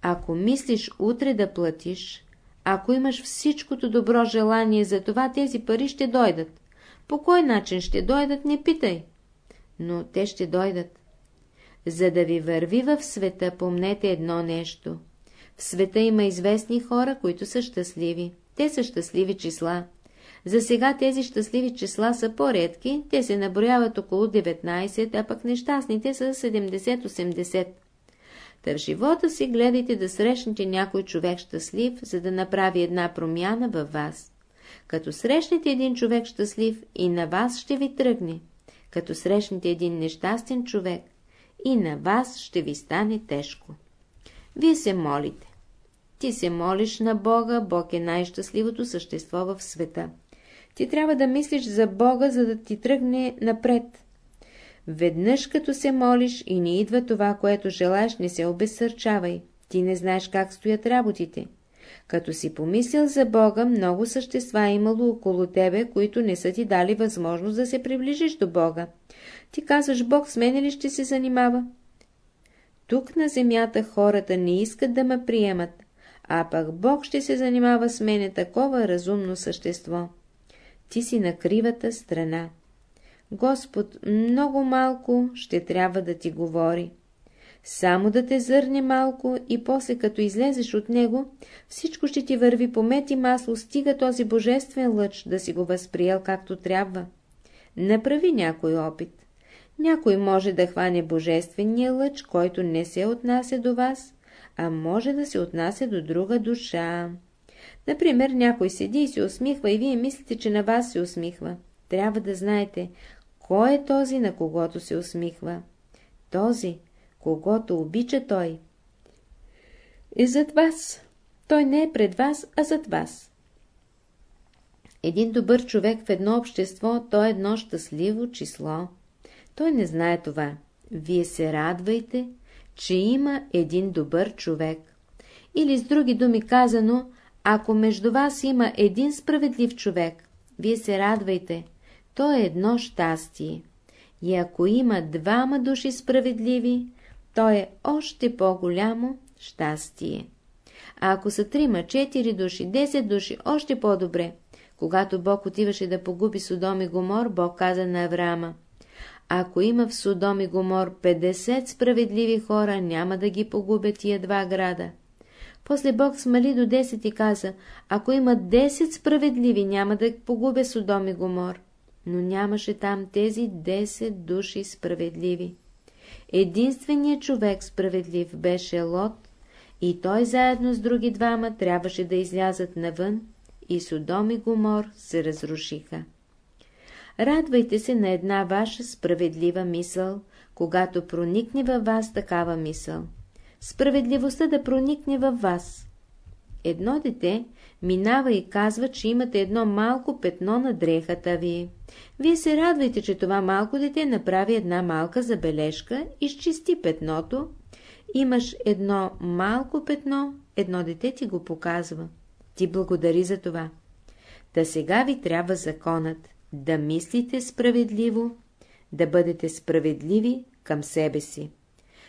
Ако мислиш утре да платиш, ако имаш всичкото добро желание за това, тези пари ще дойдат. По кой начин ще дойдат, не питай. Но те ще дойдат. За да ви върви в света, помнете едно нещо. В света има известни хора, които са щастливи. Те са щастливи числа. За сега тези щастливи числа са по-редки, те се наброяват около 19, а пък нещастните са 70-80. Та в живота си гледайте да срещнете някой човек щастлив, за да направи една промяна във вас. Като срещнете един човек щастлив, и на вас ще ви тръгне. Като срещнете един нещастен човек, и на вас ще ви стане тежко. Вие се молите. Ти се молиш на Бога, Бог е най-щастливото същество в света. Ти трябва да мислиш за Бога, за да ти тръгне напред. Веднъж като се молиш и не идва това, което желаеш, не се обезсърчавай. Ти не знаеш как стоят работите. Като си помислил за Бога, много същества е имало около тебе, които не са ти дали възможност да се приближиш до Бога. Ти казваш, Бог с мене ли ще се занимава? Тук на земята хората не искат да ме приемат, а пък Бог ще се занимава с мене такова разумно същество. Ти си на кривата страна. Господ много малко ще трябва да ти говори. Само да те зърне малко и после като излезеш от него, всичко ще ти върви по мет и масло, стига този божествен лъч да си го възприел както трябва. Направи някой опит. Някой може да хване божествения лъч, който не се отнася до вас, а може да се отнася до друга душа. Например, някой седи и се усмихва и вие мислите, че на вас се усмихва. Трябва да знаете, кой е този, на когото се усмихва. Този, когато обича той. И зад вас. Той не е пред вас, а зад вас. Един добър човек в едно общество, то е едно щастливо число. Той не знае това. Вие се радвайте, че има един добър човек. Или с други думи казано, ако между вас има един справедлив човек, вие се радвайте, то е едно щастие. И ако има двама души справедливи, то е още по-голямо щастие. А ако са трима, четири души, десет души, още по-добре. Когато Бог отиваше да погуби Содом и Гомор, Бог каза на Авраама, ако има в Содом и Гомор 50 справедливи хора, няма да ги погубят тия два града. После Бог смали до 10 и каза, ако има 10 справедливи, няма да погубя Содом и Гомор. Но нямаше там тези 10 души справедливи. Единственият човек справедлив беше Лот, и той заедно с други двама трябваше да излязат навън, и Содом и Гомор се разрушиха. Радвайте се на една ваша справедлива мисъл, когато проникне във вас такава мисъл. Справедливостта да проникне във вас. Едно дете минава и казва, че имате едно малко петно на дрехата ви. Вие се радвайте, че това малко дете направи една малка забележка, изчисти петното. Имаш едно малко петно, едно дете ти го показва. Ти благодари за това. Та сега ви трябва законът да мислите справедливо, да бъдете справедливи към себе си.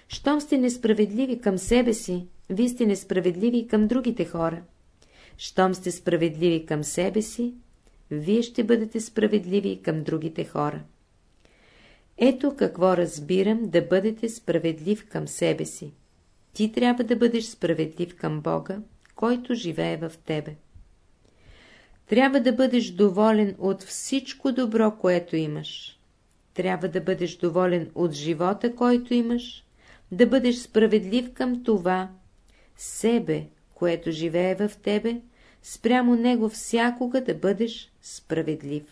Щом сте несправедливи към себе си, вие сте несправедливи към другите хора. Щом сте справедливи към себе си, вие ще бъдете справедливи към другите хора. Ето какво разбирам да бъдете справедлив към себе си. Ти трябва да бъдеш справедлив към Бога, който живее в тебе. Трябва да бъдеш доволен от всичко добро, което имаш. Трябва да бъдеш доволен от живота, който имаш, да бъдеш справедлив към това, себе, което живее в тебе, спрямо него всякога да бъдеш справедлив.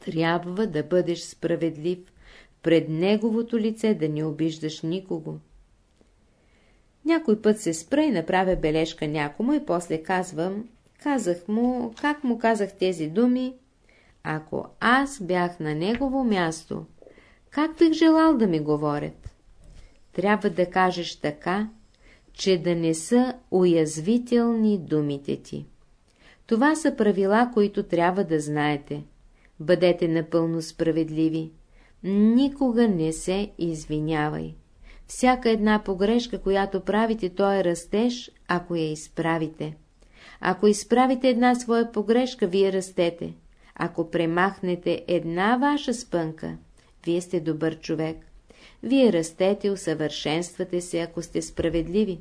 Трябва да бъдеш справедлив, пред неговото лице да не обиждаш никого. Някой път се спра и направя бележка някому и после казвам, казах му, как му казах тези думи, ако аз бях на негово място, как бих желал да ми говорят? Трябва да кажеш така, че да не са уязвителни думите ти. Това са правила, които трябва да знаете. Бъдете напълно справедливи. Никога не се извинявай. Всяка една погрешка, която правите, то е растеж, ако я изправите. Ако изправите една своя погрешка, вие растете. Ако премахнете една ваша спънка, вие сте добър човек. Вие растете, усъвършенствате се, ако сте справедливи.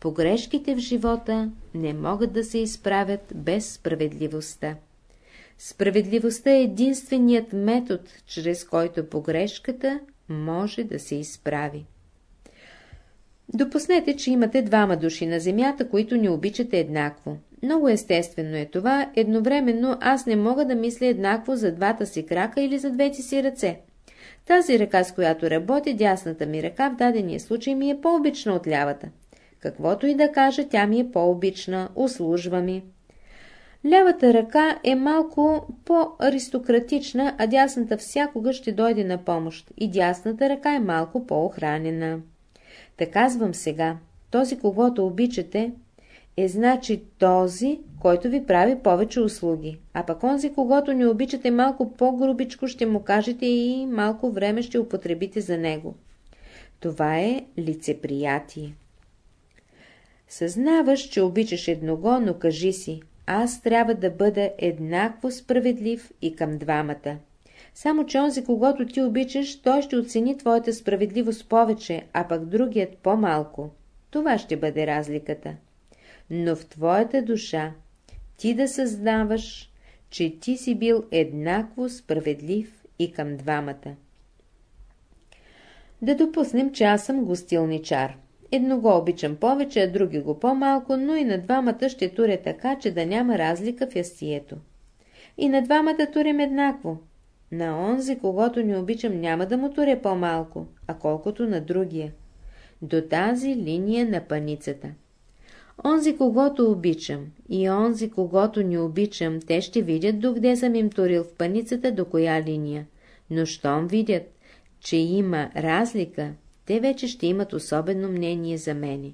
Погрешките в живота не могат да се изправят без справедливостта. Справедливостта е единственият метод, чрез който погрешката може да се изправи. Допуснете, че имате двама души на земята, които не обичате еднакво. Много естествено е това, едновременно аз не мога да мисля еднакво за двата си крака или за двете си ръце. Тази ръка, с която работя, дясната ми ръка в дадения случай ми е по-обична от лявата. Каквото и да кажа, тя ми е по-обична, услужва ми. Лявата ръка е малко по-аристократична, а дясната всякога ще дойде на помощ. И дясната ръка е малко по-охранена. Та казвам сега, този, когато обичате, е значи този, който ви прави повече услуги. А пък онзи, когато не обичате малко по-грубичко, ще му кажете и малко време ще употребите за него. Това е лицеприятие. Съзнаваш, че обичаш едного, но кажи си, аз трябва да бъда еднакво справедлив и към двамата. Само, че онзи, когато ти обичаш, той ще оцени твоята справедливост повече, а пък другият по-малко. Това ще бъде разликата. Но в твоята душа ти да съзнаваш, че ти си бил еднакво справедлив и към двамата. Да допуснем, че аз съм гостилничар. Едно го обичам повече, а други го по-малко, но и на двамата ще туря така, че да няма разлика в ястието. И на двамата турим еднакво. На онзи, когато не обичам, няма да му туря по-малко, а колкото на другия. До тази линия на паницата. Онзи, когато обичам, и онзи, когато не обичам, те ще видят докъде съм им турил в паницата, до коя линия. Но щом видят, че има разлика, те вече ще имат особено мнение за мене.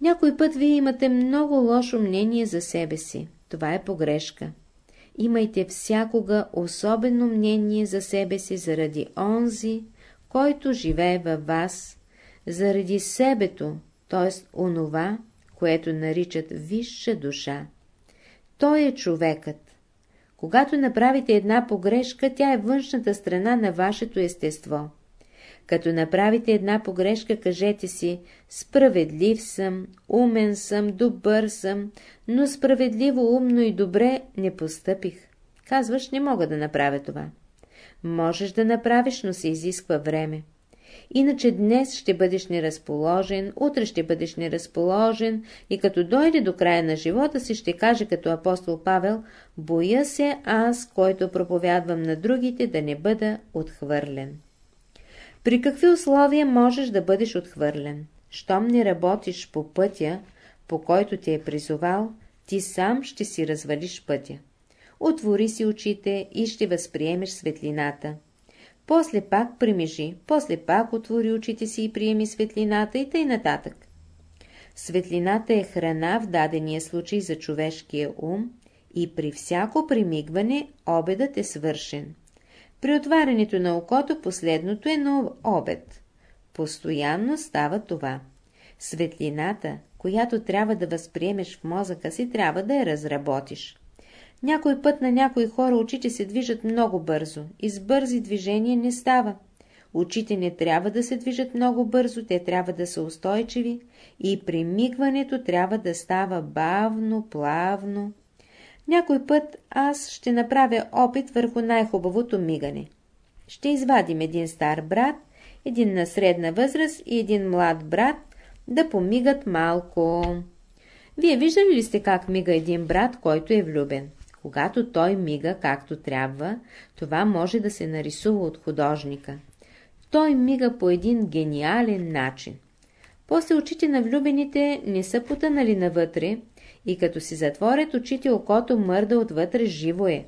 Някой път вие имате много лошо мнение за себе си. Това е погрешка. Имайте всякога особено мнение за себе си заради онзи, който живее във вас, заради себето, т.е. онова, което наричат висша душа. Той е човекът. Когато направите една погрешка, тя е външната страна на вашето естество. Като направите една погрешка, кажете си, справедлив съм, умен съм, добър съм, но справедливо, умно и добре не постъпих. Казваш, не мога да направя това. Можеш да направиш, но се изисква време. Иначе днес ще бъдеш неразположен, утре ще бъдеш неразположен и като дойде до края на живота си ще каже като апостол Павел, боя се аз, който проповядвам на другите, да не бъда отхвърлен. При какви условия можеш да бъдеш отхвърлен? Щом не работиш по пътя, по който ти е призовал, ти сам ще си развалиш пътя. Отвори си очите и ще възприемеш светлината. После пак примежи, после пак отвори очите си и приеми светлината и тъй нататък. Светлината е храна в дадения случай за човешкия ум и при всяко примигване обедът е свършен. При отварянето на окото последното е на обед. Постоянно става това. Светлината, която трябва да възприемеш в мозъка си, трябва да я разработиш. Някой път на някои хора очите се движат много бързо и с бързи движения не става. Очите не трябва да се движат много бързо, те трябва да са устойчиви и примигването трябва да става бавно, плавно. Някой път аз ще направя опит върху най-хубавото мигане. Ще извадим един стар брат, един на средна възраст и един млад брат да помигат малко. Вие виждали ли сте как мига един брат, който е влюбен? Когато той мига както трябва, това може да се нарисува от художника. Той мига по един гениален начин. После очите на влюбените не са потънали навътре и като си затворят очите, окото мърда отвътре живо е.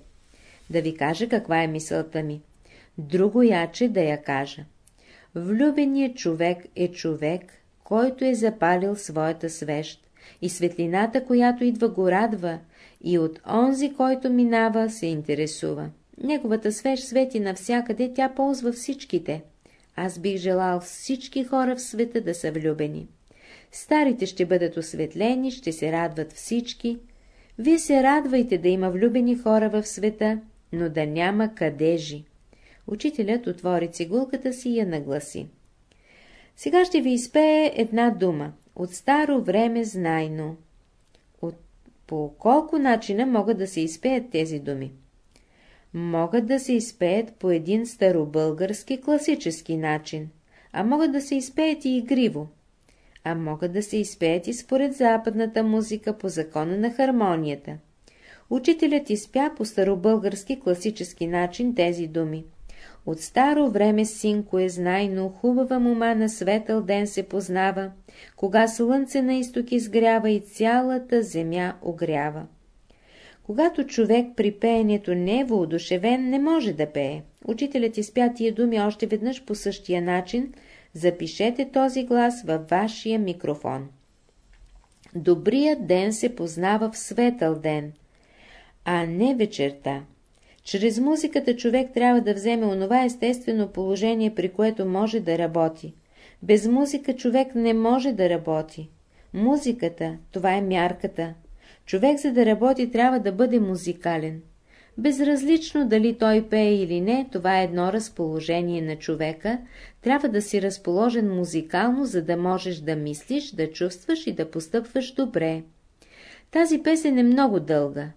Да ви кажа каква е мисълта ми. Друго яче да я кажа. Влюбеният човек е човек, който е запалил своята свещ и светлината, която идва го радва, и от онзи, който минава, се интересува. Неговата свеж свети навсякъде, тя ползва всичките. Аз бих желал всички хора в света да са влюбени. Старите ще бъдат осветлени, ще се радват всички. Вие се радвайте да има влюбени хора в света, но да няма къдежи. Учителят отвори цигулката си и я нагласи. Сега ще ви изпее една дума. От старо време знайно. По колко начина могат да се изпеят тези думи? Могат да се изпеят по един старобългарски класически начин, а могат да се изпеят и игриво, а могат да се изпеят и според западната музика по закона на хармонията. Учителят изпя по старобългарски класически начин тези думи. От старо време, синко е знайно, хубава мума на светъл ден се познава, кога слънце на изток изгрява и цялата земя огрява. Когато човек при пеенето не е воодушевен, не може да пее. Учителят изпя тия думи още веднъж по същия начин. Запишете този глас във вашия микрофон. Добрият ден се познава в светъл ден, а не вечерта. Чрез музиката човек трябва да вземе онова естествено положение, при което може да работи. Без музика човек не може да работи. Музиката, това е мярката. Човек за да работи трябва да бъде музикален. Безразлично дали той пее или не, това е едно разположение на човека, трябва да си разположен музикално, за да можеш да мислиш, да чувстваш и да постъпваш добре. Тази песен е много дълга.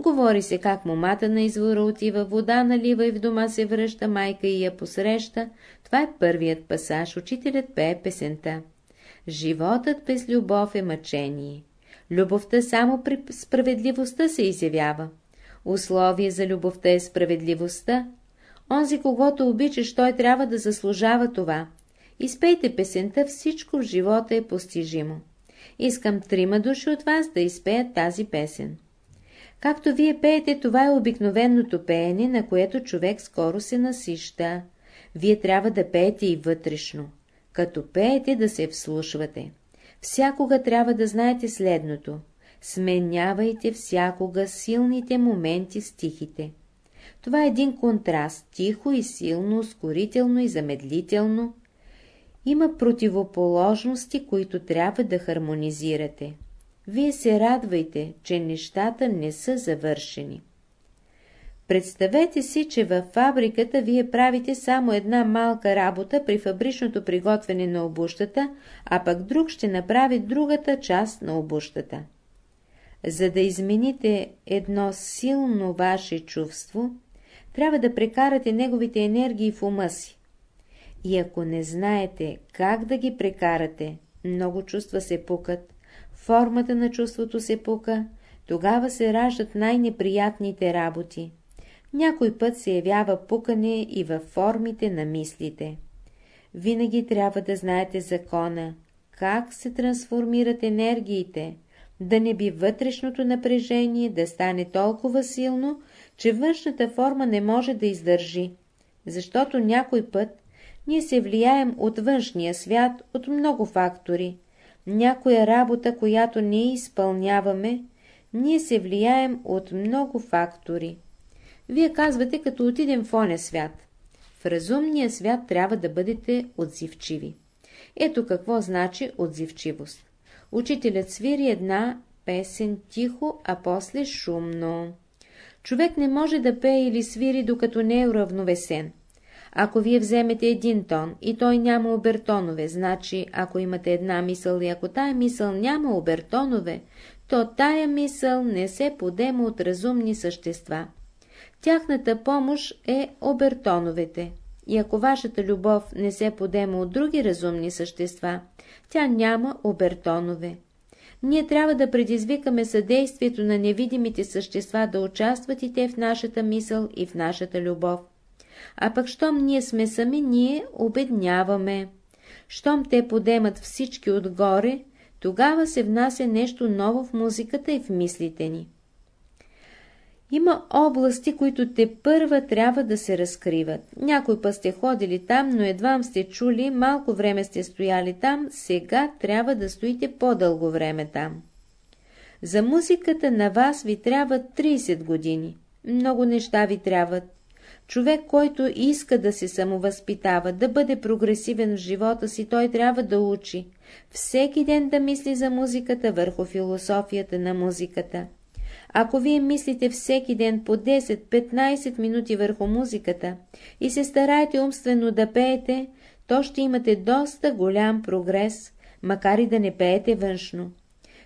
Говори се как момата на извора отива, вода налива и в дома се връща, майка и я посреща. Това е първият пасаж, учителят пее песента. Животът без любов е мъчение. Любовта само при справедливостта се изявява. Условие за любовта е справедливостта. Онзи, когато обичаш, той трябва да заслужава това. Изпейте песента, всичко в живота е постижимо. Искам трима души от вас да изпеят тази песен. Както вие пеете, това е обикновеното пеене, на което човек скоро се насища. Вие трябва да пеете и вътрешно. Като пеете да се вслушвате. Всякога трябва да знаете следното. Сменявайте всякога силните моменти с тихите. Това е един контраст, тихо и силно, ускорително и замедлително. Има противоположности, които трябва да хармонизирате. Вие се радвайте, че нещата не са завършени. Представете си, че във фабриката вие правите само една малка работа при фабричното приготвяне на обущата, а пък друг ще направи другата част на обущата. За да измените едно силно ваше чувство, трябва да прекарате неговите енергии в ума си. И ако не знаете как да ги прекарате, много чувства се пукат, формата на чувството се пука, тогава се раждат най-неприятните работи. Някой път се явява пукане и във формите на мислите. Винаги трябва да знаете закона, как се трансформират енергиите, да не би вътрешното напрежение да стане толкова силно, че външната форма не може да издържи, защото някой път ние се влияем от външния свят, от много фактори. Някоя работа, която ние изпълняваме, ние се влияем от много фактори. Вие казвате, като отидем в оня свят. В разумния свят трябва да бъдете отзивчиви. Ето какво значи отзивчивост. Учителят свири една песен тихо, а после шумно. Човек не може да пее или свири, докато не е уравновесен. Ако вие вземете един тон и той няма обертонове, значи ако имате една мисъл и ако тая мисъл няма обертонове, то тая мисъл не се подема от разумни същества. Тяхната помощ е обертоновете. И ако вашата любов не се подема от други разумни същества, тя няма обертонове. Ние трябва да предизвикаме съдействието на невидимите същества да участват и те в нашата мисъл и в нашата любов. А пък щом ние сме сами, ние обедняваме. Щом те подемат всички отгоре, тогава се внася нещо ново в музиката и в мислите ни. Има области, които те първа трябва да се разкриват. Някой път сте ходили там, но едвам сте чули, малко време сте стояли там, сега трябва да стоите по-дълго време там. За музиката на вас ви трябва 30 години. Много неща ви трябват. Човек, който иска да се самовъзпитава, да бъде прогресивен в живота си, той трябва да учи. Всеки ден да мисли за музиката върху философията на музиката. Ако вие мислите всеки ден по 10-15 минути върху музиката и се стараете умствено да пеете, то ще имате доста голям прогрес, макар и да не пеете външно.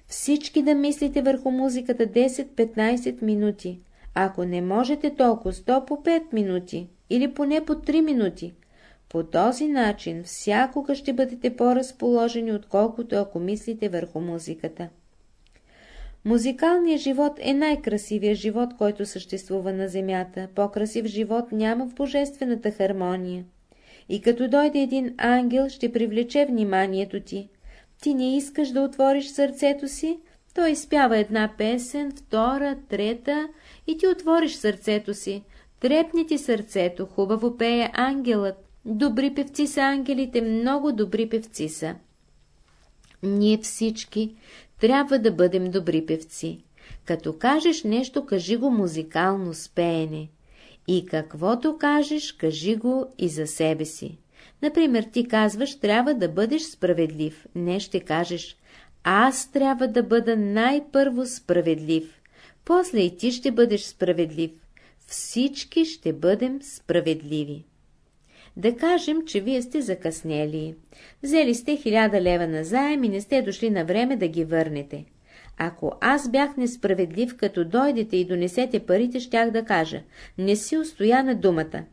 Всички да мислите върху музиката 10-15 минути. Ако не можете толкова, то по 5 минути или поне по 3 минути. По този начин всякога ще бъдете по-разположени, отколкото ако мислите върху музиката. Музикалният живот е най-красивият живот, който съществува на земята. По-красив живот няма в божествената хармония. И като дойде един ангел, ще привлече вниманието ти. Ти не искаш да отвориш сърцето си, той изпява една песен, втора, трета и ти отвориш сърцето си. Трепни ти сърцето, хубаво пее ангелът. Добри певци са ангелите, много добри певци са. Ние всички трябва да бъдем добри певци. Като кажеш нещо, кажи го музикално с пеене. И каквото кажеш, кажи го и за себе си. Например, ти казваш, трябва да бъдеш справедлив. Не ще кажеш, аз трябва да бъда най-първо справедлив. После и ти ще бъдеш справедлив. Всички ще бъдем справедливи. Да кажем, че вие сте закъснели. Взели сте хиляда лева на заем и не сте дошли на време да ги върнете. Ако аз бях несправедлив, като дойдете и донесете парите, щях да кажа, не си устоя на думата.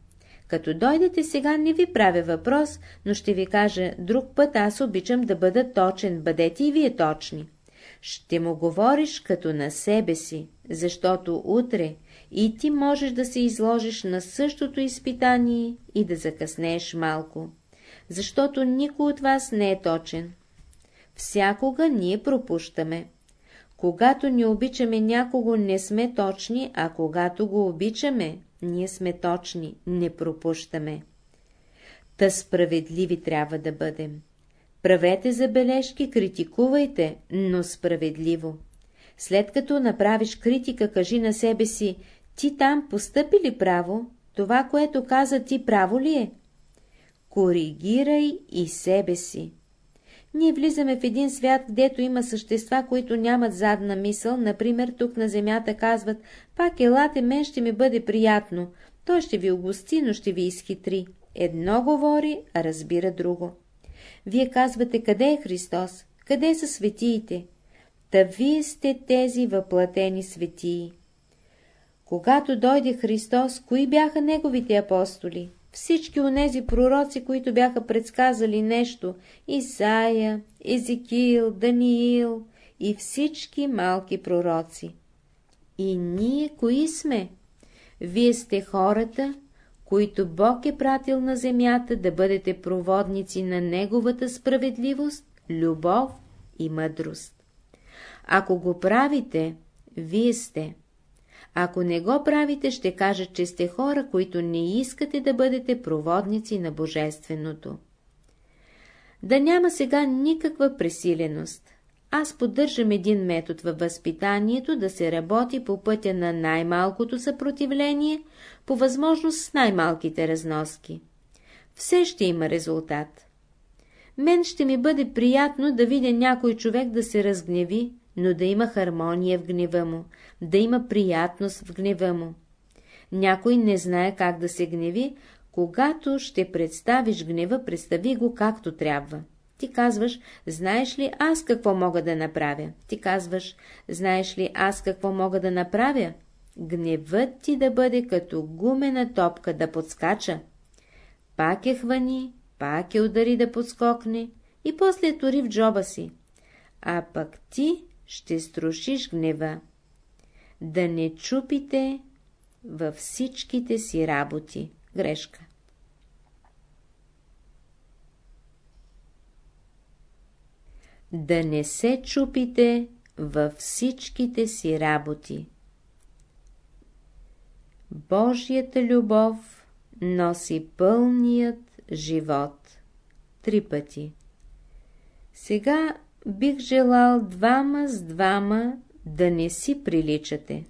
Като дойдете сега, не ви правя въпрос, но ще ви кажа, друг път аз обичам да бъда точен, бъдете и вие точни. Ще му говориш като на себе си, защото утре и ти можеш да се изложиш на същото изпитание и да закъснееш малко, защото никой от вас не е точен. Всякога ние пропущаме. Когато не обичаме някого, не сме точни, а когато го обичаме, ние сме точни, не пропущаме. Та справедливи трябва да бъдем. Правете забележки, критикувайте, но справедливо. След като направиш критика, кажи на себе си, ти там постъпи ли право? Това, което каза ти, право ли е? Коригирай и себе си. Ние влизаме в един свят, гдето има същества, които нямат задна мисъл, например тук на земята казват, пак елате, мен ще ми бъде приятно, той ще ви огости, но ще ви изхитри. Едно говори, а разбира друго. Вие казвате, къде е Христос? Къде са светиите? Та вие сте тези въплатени светии. Когато дойде Христос, кои бяха неговите апостоли? Всички онези пророци, които бяха предсказали нещо, Исаия, Езекил, Даниил и всички малки пророци. И ние кои сме? Вие сте хората, които Бог е пратил на земята да бъдете проводници на Неговата справедливост, любов и мъдрост. Ако го правите, вие сте. Ако не го правите, ще кажа, че сте хора, които не искате да бъдете проводници на Божественото. Да няма сега никаква пресиленост. Аз поддържам един метод във възпитанието да се работи по пътя на най-малкото съпротивление, по възможност с най-малките разноски. Все ще има резултат. Мен ще ми бъде приятно да видя някой човек да се разгневи, но да има хармония в гнева му, да има приятност в гнева му. Някой не знае как да се гневи, когато ще представиш гнева, представи го както трябва. Ти казваш, знаеш ли аз какво мога да направя? Ти казваш, знаеш ли аз какво мога да направя? Гневът ти да бъде като гумена топка да подскача. Пак е хвани, пак е удари да подскокне и после тури в джоба си. А пък ти ще струшиш гнева. Да не чупите във всичките си работи. Грешка. Да не се чупите във всичките си работи. Божията любов носи пълният живот. Три пъти. Сега бих желал двама с двама да не си приличате.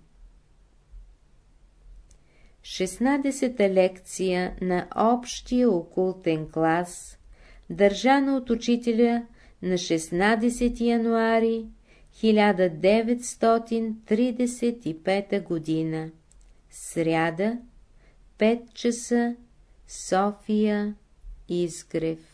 16-та лекция на общия окултен клас, държана от учителя на 16 януари 1935 година. Сряда, 5 часа, София, Изгрев.